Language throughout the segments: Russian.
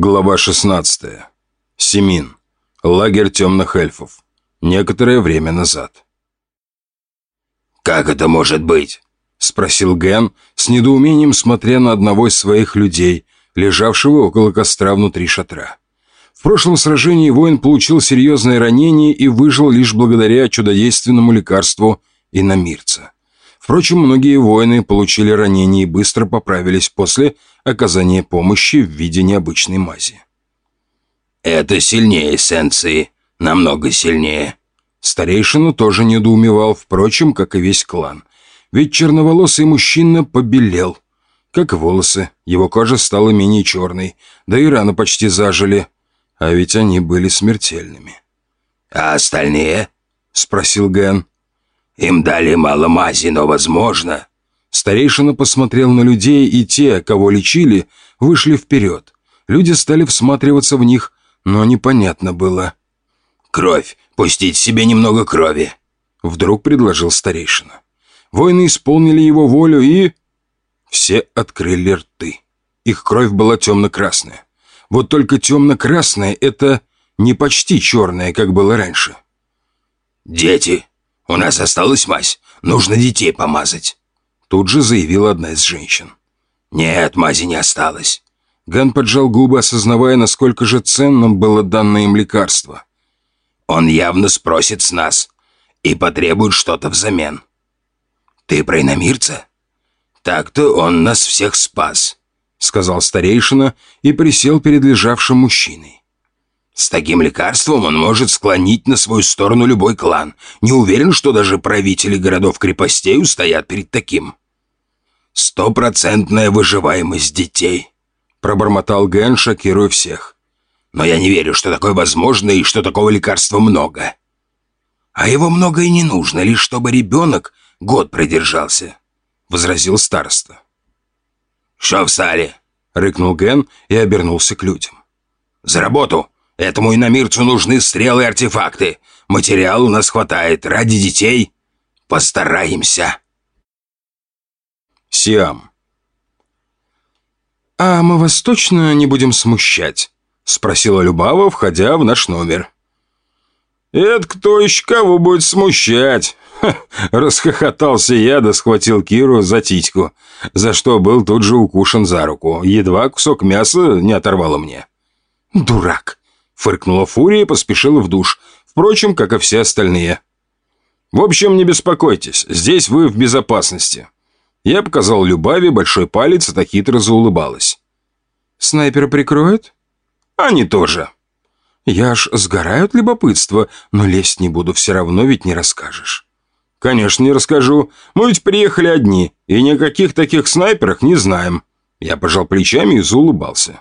Глава 16. Семин. Лагерь темных эльфов. Некоторое время назад. «Как это может быть?» — спросил Ген, с недоумением смотря на одного из своих людей, лежавшего около костра внутри шатра. В прошлом сражении воин получил серьезное ранение и выжил лишь благодаря чудодейственному лекарству иномирца. Впрочем, многие воины получили ранения и быстро поправились после оказания помощи в виде необычной мази. «Это сильнее эссенции, намного сильнее». Старейшина тоже недоумевал, впрочем, как и весь клан. Ведь черноволосый мужчина побелел. Как волосы, его кожа стала менее черной, да и раны почти зажили. А ведь они были смертельными. «А остальные?» — спросил Ген. Им дали мало мази, но возможно...» Старейшина посмотрел на людей, и те, кого лечили, вышли вперед. Люди стали всматриваться в них, но непонятно было. «Кровь! Пустить себе немного крови!» Вдруг предложил старейшина. Воины исполнили его волю и... Все открыли рты. Их кровь была темно-красная. Вот только темно-красная — это не почти черная, как было раньше. «Дети!» «У нас осталась мазь. Нужно детей помазать», — тут же заявила одна из женщин. «Нет, мази не осталось». Ган поджал губы, осознавая, насколько же ценным было данное им лекарство. «Он явно спросит с нас и потребует что-то взамен». «Ты про иномирца?» «Так-то он нас всех спас», — сказал старейшина и присел перед лежавшим мужчиной. С таким лекарством он может склонить на свою сторону любой клан. Не уверен, что даже правители городов-крепостей устоят перед таким. «Стопроцентная выживаемость детей», — пробормотал Ген, шокируя всех. «Но я не верю, что такое возможно и что такого лекарства много». «А его много и не нужно, лишь чтобы ребенок год продержался», — возразил староста. «Что в сале?» — рыкнул Ген и обернулся к людям. «За работу!» Этому иномирцу нужны стрелы и артефакты. Материала у нас хватает. Ради детей постараемся. Сиам. «А мы вас точно не будем смущать?» — спросила Любава, входя в наш номер. «Это кто еще кого будет смущать?» Ха, Расхохотался я, да схватил Киру за титьку, за что был тут же укушен за руку. Едва кусок мяса не оторвало мне. «Дурак!» Фыркнула Фурия и поспешила в душ. Впрочем, как и все остальные. «В общем, не беспокойтесь, здесь вы в безопасности». Я показал Любави большой палец, а та хитро заулыбалась. «Снайпера прикроют?» «Они тоже». «Я аж сгораю от любопытства, но лезть не буду, все равно ведь не расскажешь». «Конечно, не расскажу. Мы ведь приехали одни, и никаких таких снайперах не знаем». Я пожал плечами и заулыбался.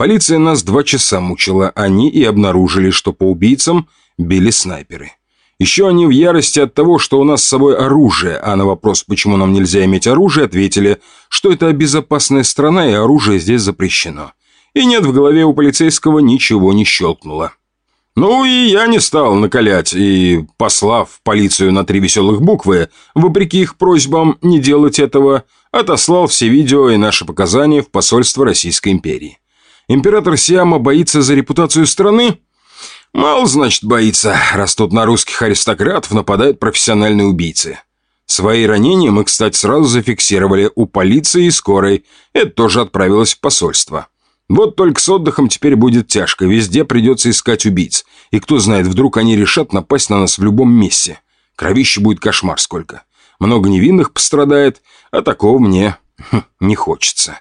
Полиция нас два часа мучила, они и обнаружили, что по убийцам били снайперы. Еще они в ярости от того, что у нас с собой оружие, а на вопрос, почему нам нельзя иметь оружие, ответили, что это безопасная страна и оружие здесь запрещено. И нет, в голове у полицейского ничего не щелкнуло. Ну и я не стал накалять, и, послав полицию на три веселых буквы, вопреки их просьбам не делать этого, отослал все видео и наши показания в посольство Российской империи. Император Сиама боится за репутацию страны? Мало, значит, боится, раз тут на русских аристократов нападают профессиональные убийцы. Свои ранения мы, кстати, сразу зафиксировали у полиции и скорой. Это тоже отправилось в посольство. Вот только с отдыхом теперь будет тяжко. Везде придется искать убийц. И кто знает, вдруг они решат напасть на нас в любом месте. Кровище будет кошмар сколько. Много невинных пострадает, а такого мне хм, не хочется.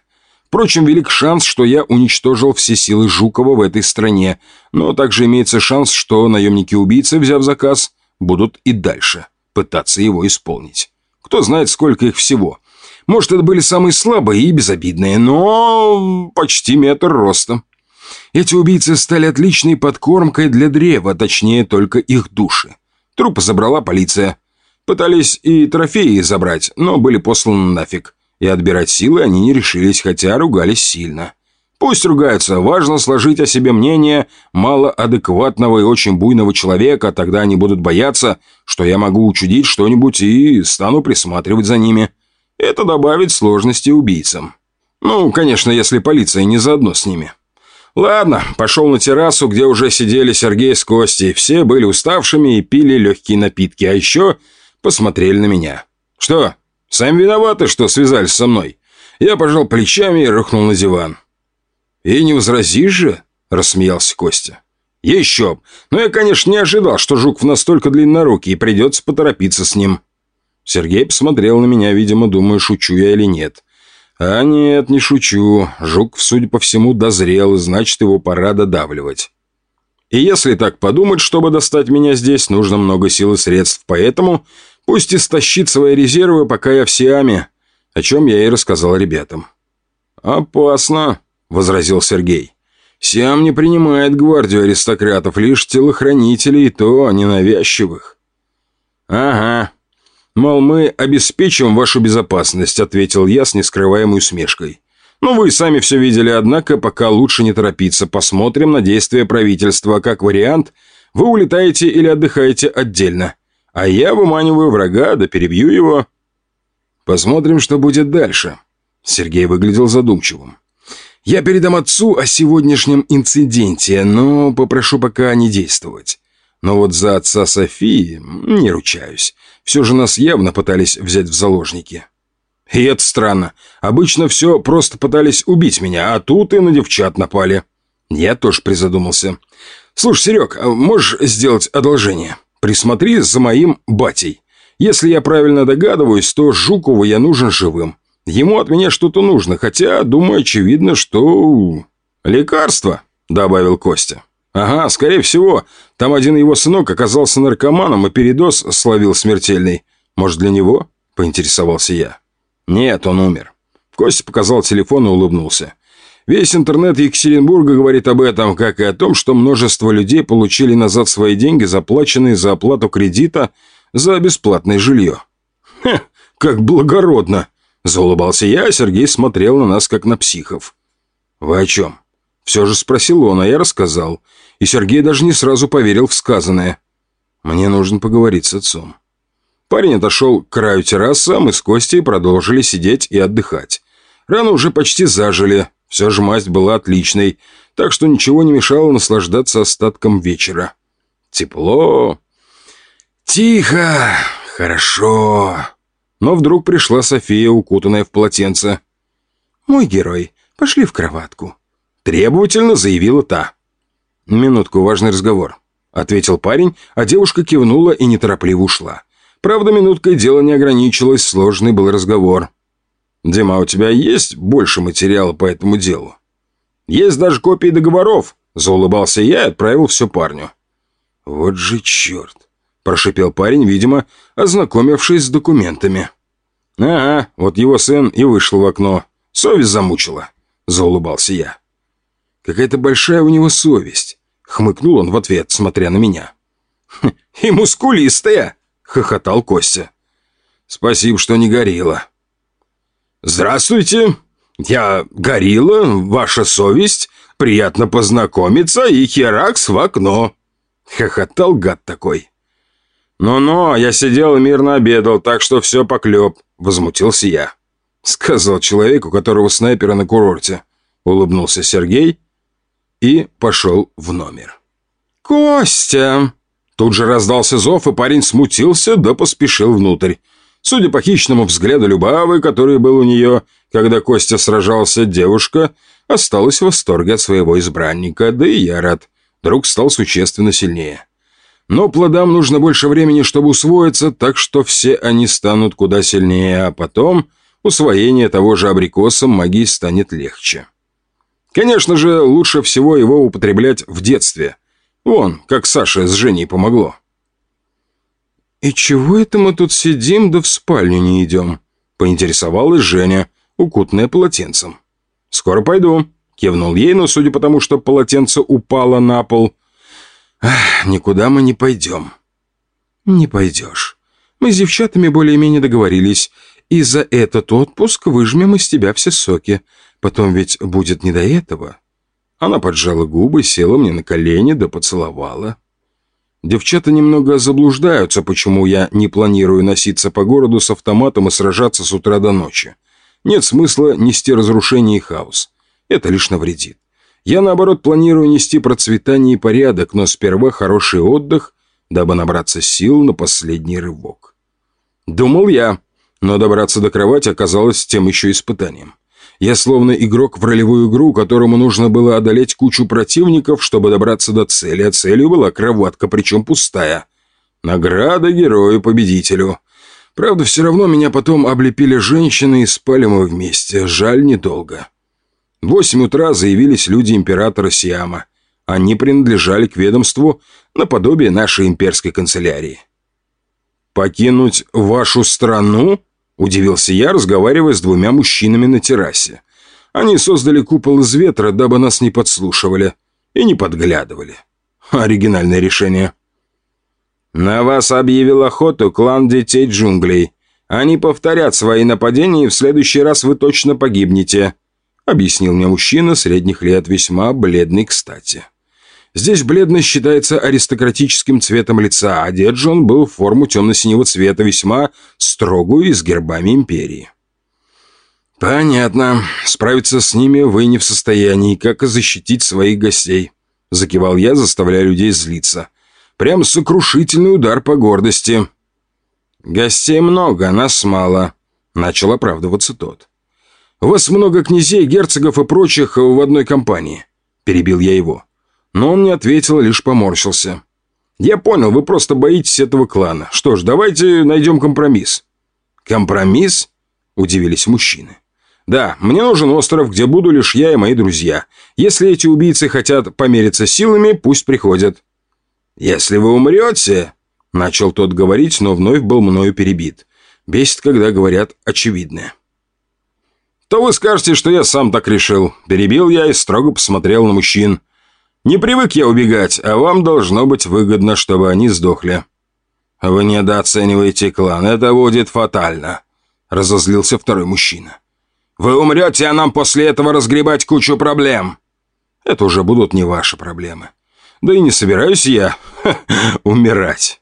Впрочем, велик шанс, что я уничтожил все силы Жукова в этой стране, но также имеется шанс, что наемники-убийцы, взяв заказ, будут и дальше пытаться его исполнить. Кто знает, сколько их всего. Может, это были самые слабые и безобидные, но почти метр роста. Эти убийцы стали отличной подкормкой для древа, точнее, только их души. Трупы забрала полиция. Пытались и трофеи забрать, но были посланы нафиг. И отбирать силы они не решились, хотя ругались сильно. Пусть ругаются, важно сложить о себе мнение малоадекватного и очень буйного человека, тогда они будут бояться, что я могу учудить что-нибудь и стану присматривать за ними. Это добавит сложности убийцам. Ну, конечно, если полиция не заодно с ними. Ладно, пошел на террасу, где уже сидели Сергей с Костей. Все были уставшими и пили легкие напитки, а еще посмотрели на меня. Что, сами виноваты, что связались со мной? Я пожал плечами и рухнул на диван. «И не возразишь же?» – рассмеялся Костя. «Еще! Но я, конечно, не ожидал, что Жуков настолько длиннорукий, и придется поторопиться с ним». Сергей посмотрел на меня, видимо, думая, шучу я или нет. А нет, не шучу. Жуков, судя по всему, дозрел, и значит, его пора додавливать. И если так подумать, чтобы достать меня здесь, нужно много сил и средств, поэтому пусть истощит свои резервы, пока я в Сиаме, о чем я и рассказал ребятам. «Опасно», — возразил Сергей. Сиам не принимает гвардию аристократов, лишь телохранителей, и то ненавязчивых». «Ага. Мол, мы обеспечим вашу безопасность», — ответил я с нескрываемой усмешкой. «Ну, вы сами все видели, однако пока лучше не торопиться. Посмотрим на действия правительства. Как вариант, вы улетаете или отдыхаете отдельно. А я выманиваю врага, да перебью его». «Посмотрим, что будет дальше». Сергей выглядел задумчивым. Я передам отцу о сегодняшнем инциденте, но попрошу пока не действовать. Но вот за отца Софии не ручаюсь. Все же нас явно пытались взять в заложники. И это странно. Обычно все просто пытались убить меня, а тут и на девчат напали. Я тоже призадумался. Слушай, Серег, а можешь сделать одолжение? Присмотри за моим батей. Если я правильно догадываюсь, то Жукову я нужен живым. Ему от меня что-то нужно, хотя, думаю, очевидно, что... «Лекарство», — добавил Костя. «Ага, скорее всего. Там один его сынок оказался наркоманом и передоз словил смертельный. Может, для него?» — поинтересовался я. «Нет, он умер». Костя показал телефон и улыбнулся. Весь интернет Екатеринбурга говорит об этом, как и о том, что множество людей получили назад свои деньги, заплаченные за оплату кредита за бесплатное жилье. «Хе, как благородно!» Заулыбался я, а Сергей смотрел на нас, как на психов. «Вы о чем?» Все же спросил он, а я рассказал. И Сергей даже не сразу поверил в сказанное. «Мне нужно поговорить с отцом». Парень отошел к краю террасы, а мы с Костей продолжили сидеть и отдыхать. Раны уже почти зажили, все же масть была отличной, так что ничего не мешало наслаждаться остатком вечера. Тепло, тихо, хорошо. Но вдруг пришла София, укутанная в полотенце. «Мой герой, пошли в кроватку», — требовательно заявила та. «Минутку, важный разговор», — ответил парень, а девушка кивнула и неторопливо ушла. Правда, минуткой дело не ограничилось, сложный был разговор. «Дима, у тебя есть больше материала по этому делу?» «Есть даже копии договоров», — заулыбался я и отправил все парню. «Вот же черт!» прошипел парень, видимо, ознакомившись с документами. «Ага, вот его сын и вышел в окно. Совесть замучила», — заулыбался я. «Какая-то большая у него совесть», — хмыкнул он в ответ, смотря на меня. «Хм, «И мускулистая», — хохотал Костя. «Спасибо, что не горилла». «Здравствуйте, я горилла, ваша совесть, приятно познакомиться и херакс в окно», — хохотал гад такой. «Ну-ну, я сидел и мирно обедал, так что все поклеп», — возмутился я. Сказал человеку, которого снайпера на курорте. Улыбнулся Сергей и пошел в номер. «Костя!» Тут же раздался зов, и парень смутился, да поспешил внутрь. Судя по хищному взгляду Любавы, который был у нее, когда Костя сражался, девушка осталась в восторге от своего избранника, да и я рад. Друг стал существенно сильнее. Но плодам нужно больше времени, чтобы усвоиться, так что все они станут куда сильнее, а потом усвоение того же абрикоса магии станет легче. Конечно же, лучше всего его употреблять в детстве. Вон, как Саше с Женей помогло. «И чего это мы тут сидим, да в спальню не идем?» — поинтересовалась Женя, укутанная полотенцем. «Скоро пойду», — кивнул ей, но судя по тому, что полотенце упало на пол, никуда мы не пойдем. Не пойдешь. Мы с девчатами более-менее договорились, и за этот отпуск выжмем из тебя все соки. Потом ведь будет не до этого. Она поджала губы, села мне на колени да поцеловала. Девчата немного заблуждаются, почему я не планирую носиться по городу с автоматом и сражаться с утра до ночи. Нет смысла нести разрушение и хаос. Это лишь навредит. Я, наоборот, планирую нести процветание и порядок, но сперва хороший отдых, дабы набраться сил на последний рывок. Думал я, но добраться до кровати оказалось тем еще испытанием. Я словно игрок в ролевую игру, которому нужно было одолеть кучу противников, чтобы добраться до цели, а целью была кроватка, причем пустая. Награда герою-победителю. Правда, все равно меня потом облепили женщины и спали мы вместе. Жаль, недолго. В восемь утра заявились люди императора Сиама. Они принадлежали к ведомству наподобие нашей имперской канцелярии. «Покинуть вашу страну?» – удивился я, разговаривая с двумя мужчинами на террасе. Они создали купол из ветра, дабы нас не подслушивали и не подглядывали. Оригинальное решение. «На вас объявил охоту клан Детей Джунглей. Они повторят свои нападения, и в следующий раз вы точно погибнете», объяснил мне мужчина средних лет, весьма бледный кстати. Здесь бледность считается аристократическим цветом лица, а же он был в форму темно-синего цвета, весьма строгую и с гербами империи. «Понятно. Справиться с ними вы не в состоянии, как и защитить своих гостей», — закивал я, заставляя людей злиться. «Прям сокрушительный удар по гордости». «Гостей много, нас мало», — начал оправдываться тот. «У вас много князей, герцогов и прочих в одной компании», — перебил я его но он не ответил, лишь поморщился. «Я понял, вы просто боитесь этого клана. Что ж, давайте найдем компромисс». «Компромисс?» – удивились мужчины. «Да, мне нужен остров, где буду лишь я и мои друзья. Если эти убийцы хотят помериться силами, пусть приходят». «Если вы умрете...» – начал тот говорить, но вновь был мною перебит. Бесит, когда говорят очевидное. «То вы скажете, что я сам так решил». Перебил я и строго посмотрел на мужчин. Не привык я убегать, а вам должно быть выгодно, чтобы они сдохли». «Вы недооцениваете клан, это будет фатально», — разозлился второй мужчина. «Вы умрете, а нам после этого разгребать кучу проблем». «Это уже будут не ваши проблемы. Да и не собираюсь я умирать».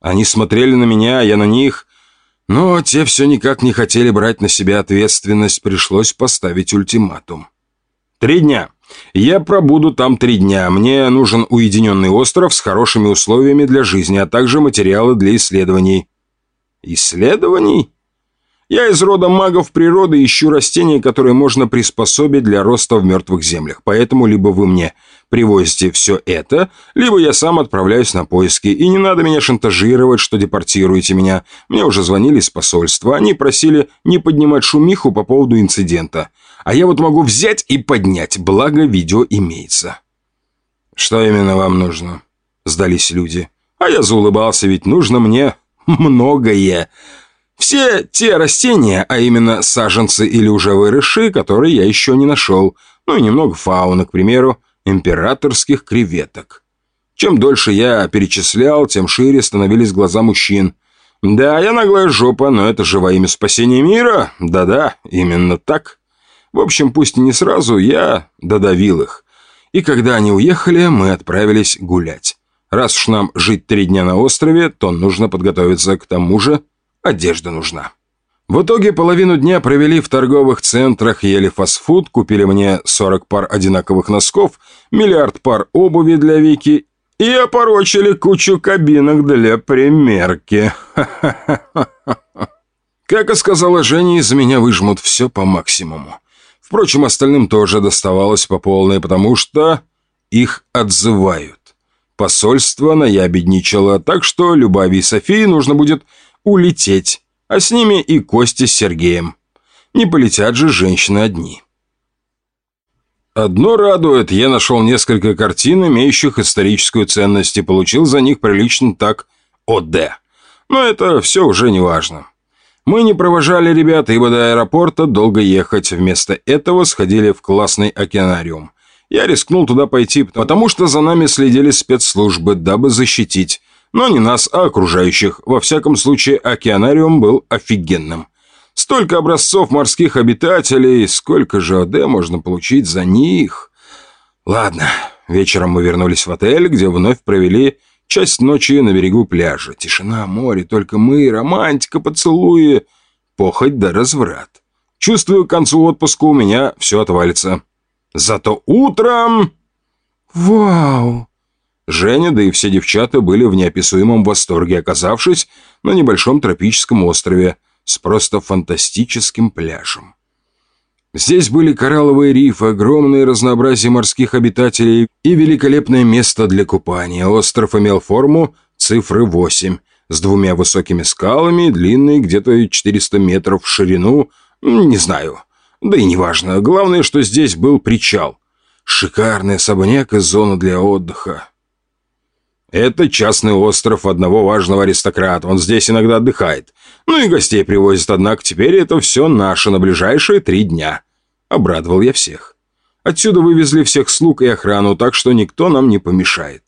Они смотрели на меня, а я на них, но те все никак не хотели брать на себя ответственность, пришлось поставить ультиматум. «Три дня. Я пробуду там три дня. Мне нужен уединенный остров с хорошими условиями для жизни, а также материалы для исследований». «Исследований?» Я из рода магов природы ищу растения, которые можно приспособить для роста в мертвых землях. Поэтому либо вы мне привозите все это, либо я сам отправляюсь на поиски. И не надо меня шантажировать, что депортируете меня. Мне уже звонили из посольства. Они просили не поднимать шумиху по поводу инцидента. А я вот могу взять и поднять, благо видео имеется. «Что именно вам нужно?» Сдались люди. А я заулыбался, ведь нужно мне многое. Все те растения, а именно саженцы или уже выросшие, которые я еще не нашел. Ну и немного фауны, к примеру, императорских креветок. Чем дольше я перечислял, тем шире становились глаза мужчин. Да, я наглая жопа, но это же во имя спасения мира. Да-да, именно так. В общем, пусть и не сразу, я додавил их. И когда они уехали, мы отправились гулять. Раз уж нам жить три дня на острове, то нужно подготовиться к тому же, одежда нужна. В итоге половину дня провели в торговых центрах, ели фастфуд, купили мне 40 пар одинаковых носков, миллиард пар обуви для Вики и опорочили кучу кабинок для примерки. Как и сказала Женя, из меня выжмут все по максимуму. Впрочем, остальным тоже доставалось по полной, потому что их отзывают. Посольство наябедничало, так что Любави и Софии нужно будет улететь, а с ними и Кости с Сергеем. Не полетят же женщины одни. Одно радует, я нашел несколько картин, имеющих историческую ценность, и получил за них прилично так ОД. Но это все уже не важно. Мы не провожали ребят, ибо до аэропорта долго ехать. Вместо этого сходили в классный океанариум. Я рискнул туда пойти, потому что за нами следили спецслужбы, дабы защитить. Но не нас, а окружающих. Во всяком случае, океанариум был офигенным. Столько образцов морских обитателей, сколько же ОД можно получить за них? Ладно, вечером мы вернулись в отель, где вновь провели Часть ночи на берегу пляжа. Тишина, море, только мы, романтика, поцелуи, похоть да разврат. Чувствую, к концу отпуска у меня все отвалится. Зато утром... Вау! Женя, да и все девчата были в неописуемом восторге, оказавшись на небольшом тропическом острове с просто фантастическим пляжем. Здесь были коралловые рифы, огромное разнообразие морских обитателей и великолепное место для купания. Остров имел форму цифры 8, с двумя высокими скалами, длинной где-то 400 метров в ширину, не знаю. Да и неважно, главное, что здесь был причал. Шикарный особняк и зона для отдыха. Это частный остров одного важного аристократа. Он здесь иногда отдыхает. Ну и гостей привозит, однако теперь это все наше на ближайшие три дня. Обрадовал я всех. Отсюда вывезли всех слуг и охрану, так что никто нам не помешает.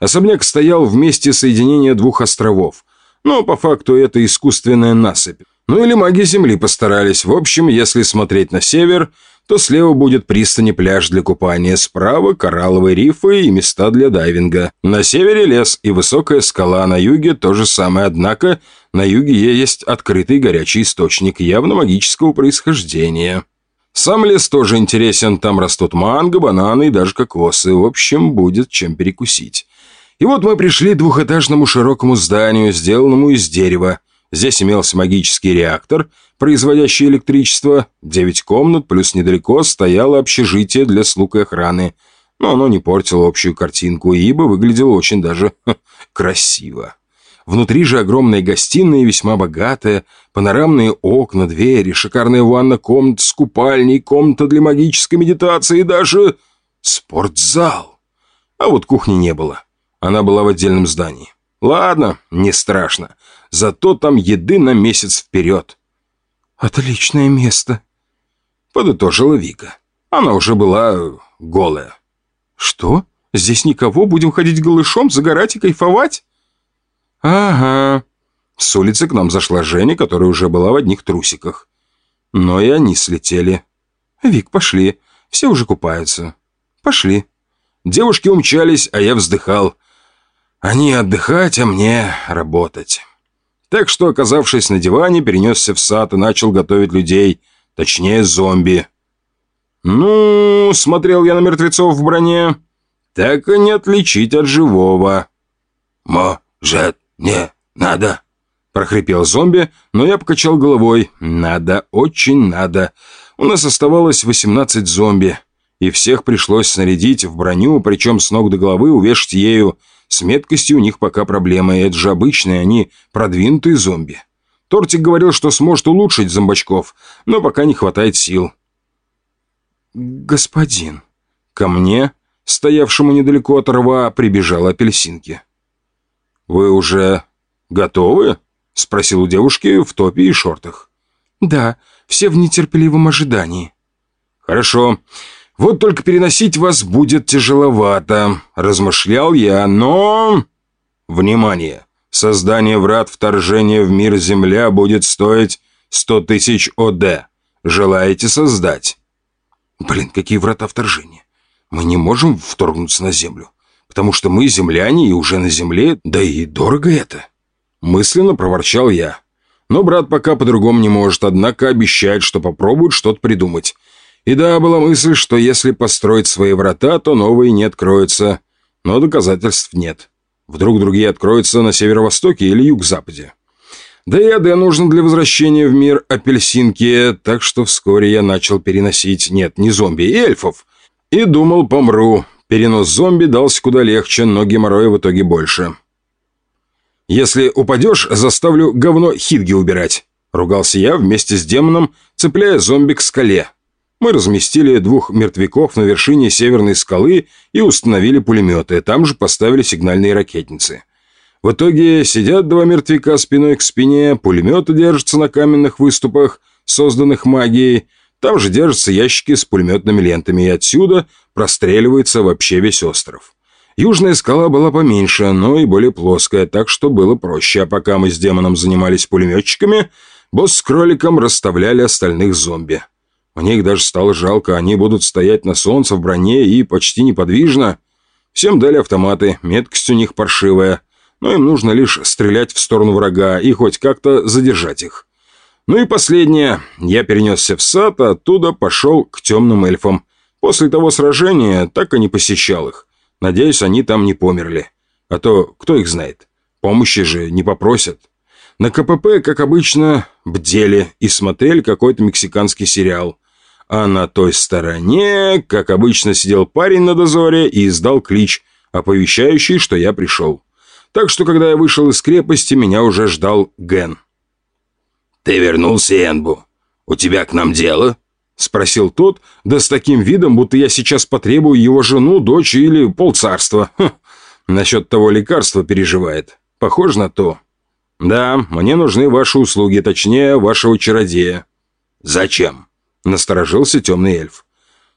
Особняк стоял в месте соединения двух островов. Но по факту это искусственная насыпь. Ну или маги Земли постарались. В общем, если смотреть на север, то слева будет пристань пляж для купания, справа коралловые рифы и места для дайвинга. На севере лес и высокая скала, на юге то же самое, однако на юге есть открытый горячий источник явно магического происхождения. Сам лес тоже интересен, там растут манго, бананы и даже кокосы, в общем, будет чем перекусить. И вот мы пришли к двухэтажному широкому зданию, сделанному из дерева. Здесь имелся магический реактор, производящий электричество. Девять комнат, плюс недалеко стояло общежитие для слуг и охраны. Но оно не портило общую картинку, ибо выглядело очень даже ха, красиво. Внутри же огромная гостиная, весьма богатая, панорамные окна, двери, шикарная ванна, комната с купальней, комната для магической медитации и даже спортзал. А вот кухни не было. Она была в отдельном здании. Ладно, не страшно. Зато там еды на месяц вперед. «Отличное место», — подытожила Вика. Она уже была голая. «Что? Здесь никого? Будем ходить голышом, загорать и кайфовать?» «Ага». С улицы к нам зашла Женя, которая уже была в одних трусиках. Но и они слетели. «Вик, пошли. Все уже купаются. Пошли». Девушки умчались, а я вздыхал. Они отдыхать, а мне работать. Так что, оказавшись на диване, перенесся в сад и начал готовить людей, точнее зомби. «Ну, — смотрел я на мертвецов в броне, — так и не отличить от живого». «Может, не надо?» — прохрипел зомби, но я покачал головой. «Надо, очень надо. У нас оставалось 18 зомби, и всех пришлось снарядить в броню, причем с ног до головы увешать ею, с меткостью у них пока проблема, и это же обычные, они продвинутые зомби. Тортик говорил, что сможет улучшить зомбачков, но пока не хватает сил. «Господин...» Ко мне, стоявшему недалеко от рва, прибежала апельсинки. «Вы уже готовы?» — спросил у девушки в топе и шортах. «Да, все в нетерпеливом ожидании». «Хорошо. Вот только переносить вас будет тяжеловато, размышлял я, но... Внимание! Создание врат вторжения в мир Земля будет стоить 100 тысяч ОД. Желаете создать? Блин, какие врата вторжения? Мы не можем вторгнуться на Землю, потому что мы земляне и уже на Земле, да и дорого это. Мысленно проворчал я. Но брат пока по-другому не может, однако обещает, что попробует что-то придумать. И да, была мысль, что если построить свои врата, то новые не откроются. Но доказательств нет. Вдруг другие откроются на северо-востоке или юг-западе. Да и АД нужно для возвращения в мир апельсинки, так что вскоре я начал переносить, нет, не зомби, эльфов. И думал, помру. Перенос зомби дался куда легче, но геморроя в итоге больше. «Если упадешь, заставлю говно Хидги убирать», — ругался я вместе с демоном, цепляя зомби к скале. Мы разместили двух мертвяков на вершине северной скалы и установили пулеметы. Там же поставили сигнальные ракетницы. В итоге сидят два мертвяка спиной к спине, пулеметы держатся на каменных выступах, созданных магией. Там же держатся ящики с пулеметными лентами, и отсюда простреливается вообще весь остров. Южная скала была поменьше, но и более плоская, так что было проще. А пока мы с демоном занимались пулеметчиками, босс с кроликом расставляли остальных зомби. Мне их даже стало жалко, они будут стоять на солнце в броне и почти неподвижно. Всем дали автоматы, меткость у них паршивая, но им нужно лишь стрелять в сторону врага и хоть как-то задержать их. Ну и последнее. Я перенесся в сад, а оттуда пошел к темным эльфам. После того сражения так и не посещал их. Надеюсь, они там не померли. А то кто их знает? Помощи же не попросят. На КПП, как обычно, бдели и смотрели какой-то мексиканский сериал. А на той стороне, как обычно, сидел парень на дозоре и издал клич, оповещающий, что я пришел. Так что, когда я вышел из крепости, меня уже ждал Ген. «Ты вернулся, Энбу. У тебя к нам дело?» Спросил тот, да с таким видом, будто я сейчас потребую его жену, дочь или полцарства. Хм. Насчет того лекарства переживает. Похоже на то. Да, мне нужны ваши услуги, точнее, вашего чародея. Зачем? Насторожился темный эльф.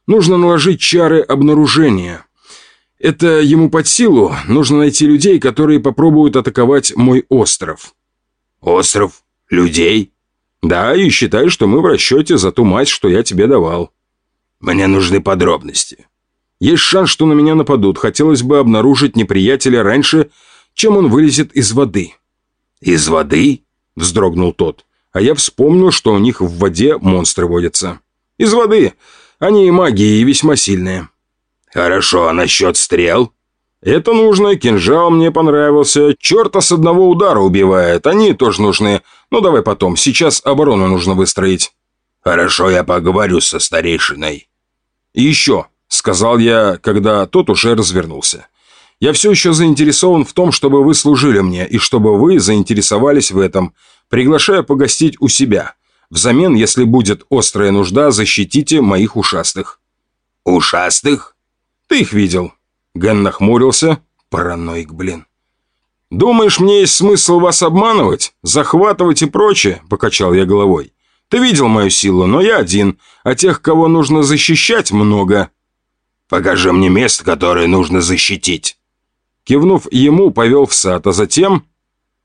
Нужно наложить чары обнаружения. Это ему под силу. Нужно найти людей, которые попробуют атаковать мой остров. Остров? Людей? Да, и считай, что мы в расчете за ту мать, что я тебе давал. Мне нужны подробности. Есть шанс, что на меня нападут. Хотелось бы обнаружить неприятеля раньше, чем он вылезет из воды. Из воды? Вздрогнул тот. А я вспомнил, что у них в воде монстры водятся. Из воды. Они и магии, и весьма сильные. Хорошо, а насчет стрел? Это нужно, кинжал мне понравился. Черта с одного удара убивает, они тоже нужны. Ну давай потом, сейчас оборону нужно выстроить. Хорошо, я поговорю со старейшиной. И еще, сказал я, когда тот уже развернулся. Я все еще заинтересован в том, чтобы вы служили мне, и чтобы вы заинтересовались в этом. Приглашаю погостить у себя. Взамен, если будет острая нужда, защитите моих ушастых». «Ушастых?» «Ты их видел?» Ген нахмурился. Параноик, блин. «Думаешь, мне есть смысл вас обманывать, захватывать и прочее?» Покачал я головой. «Ты видел мою силу, но я один, а тех, кого нужно защищать, много». «Покажи мне место, которое нужно защитить». Кивнув ему, повел в сад, а затем...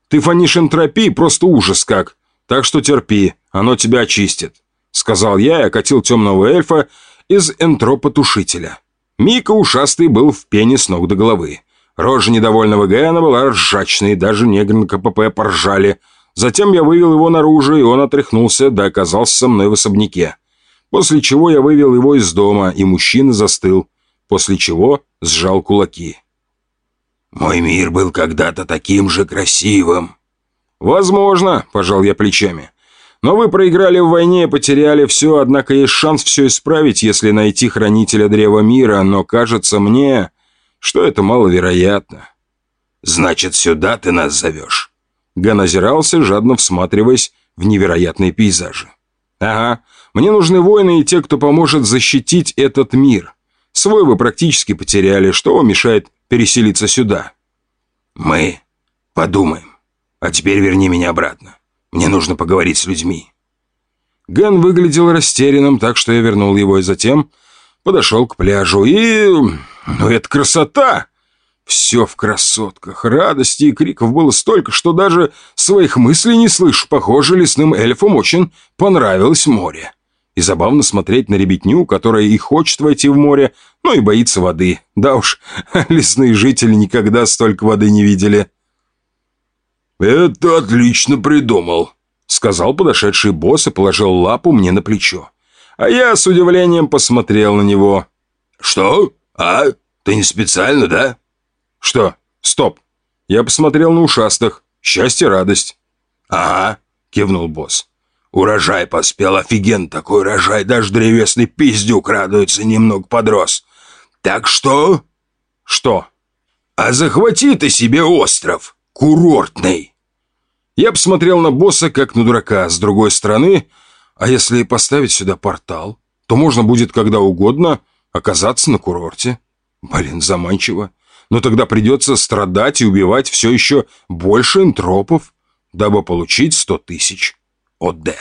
«Ты фонишь энтропии, просто ужас как. Так что терпи, оно тебя очистит», — сказал я и окатил темного эльфа из энтропотушителя. Мика ушастый был в пене с ног до головы. Рожа недовольного Гэна была ржачной, даже негры на КПП поржали. Затем я вывел его наружу, и он отряхнулся, да оказался со мной в особняке. После чего я вывел его из дома, и мужчина застыл, после чего сжал кулаки. «Мой мир был когда-то таким же красивым». «Возможно», – пожал я плечами. «Но вы проиграли в войне, потеряли все, однако есть шанс все исправить, если найти хранителя Древа Мира, но кажется мне, что это маловероятно». «Значит, сюда ты нас зовешь?» Ган озирался, жадно всматриваясь в невероятные пейзажи. «Ага, мне нужны воины и те, кто поможет защитить этот мир. Свой вы практически потеряли, что вам мешает переселиться сюда?» «Мы подумаем. А теперь верни меня обратно. Мне нужно поговорить с людьми». Ген выглядел растерянным, так что я вернул его и затем подошел к пляжу. И... ну это красота! Все в красотках, радости и криков было столько, что даже своих мыслей не слышу. Похоже, лесным эльфам очень понравилось море. И забавно смотреть на ребятню, которая и хочет войти в море, но и боится воды. Да уж, лесные жители никогда столько воды не видели. «Это отлично придумал», — сказал подошедший босс и положил лапу мне на плечо. А я с удивлением посмотрел на него. «Что? А? Ты не специально, да?» «Что? Стоп!» Я посмотрел на ушастых. Счастье, радость. «Ага», — кивнул босс. Урожай поспел, офиген такой урожай, даже древесный пиздюк радуется, немного подрос. Так что? Что? А захвати ты себе остров, курортный. Я посмотрел на босса, как на дурака. С другой стороны, а если поставить сюда портал, то можно будет когда угодно оказаться на курорте. Блин, заманчиво. Но тогда придется страдать и убивать все еще больше энтропов, дабы получить сто тысяч. Оде.